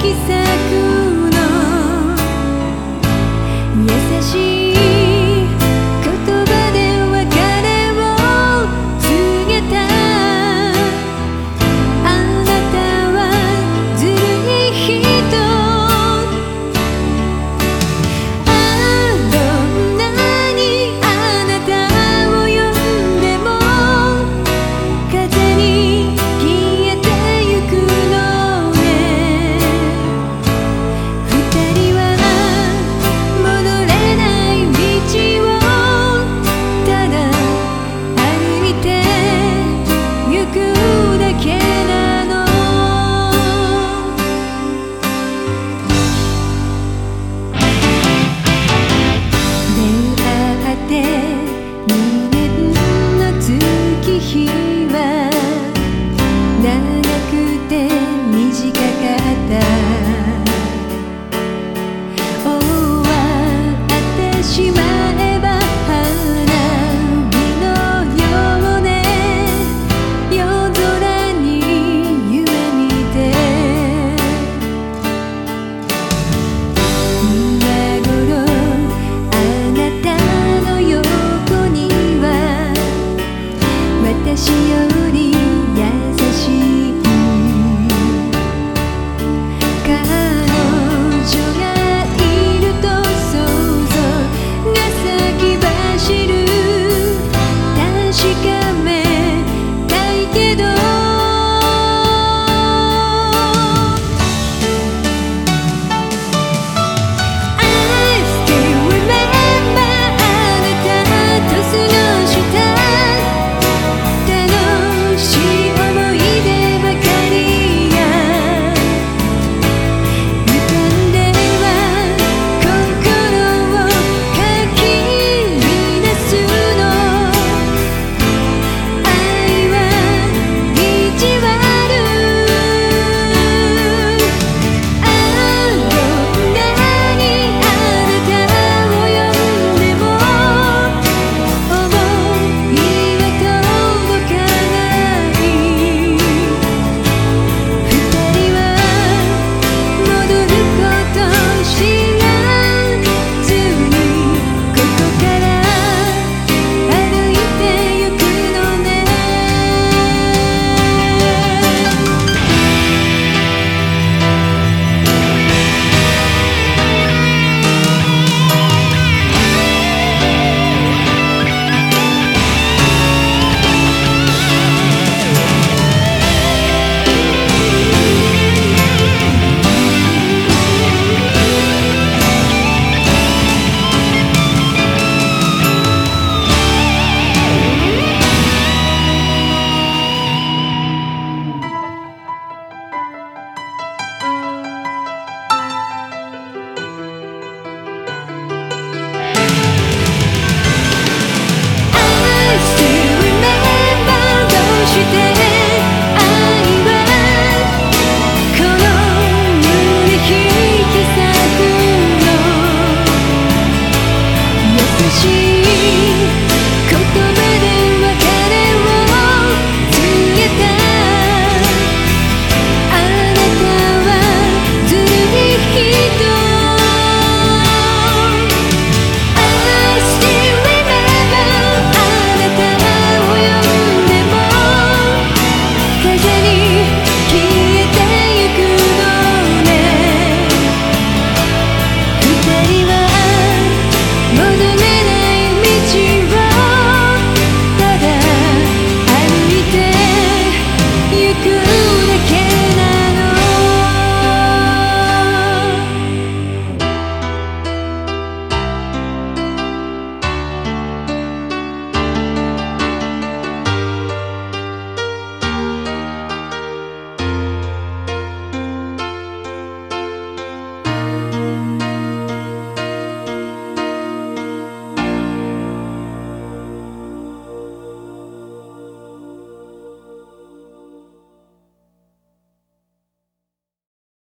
quise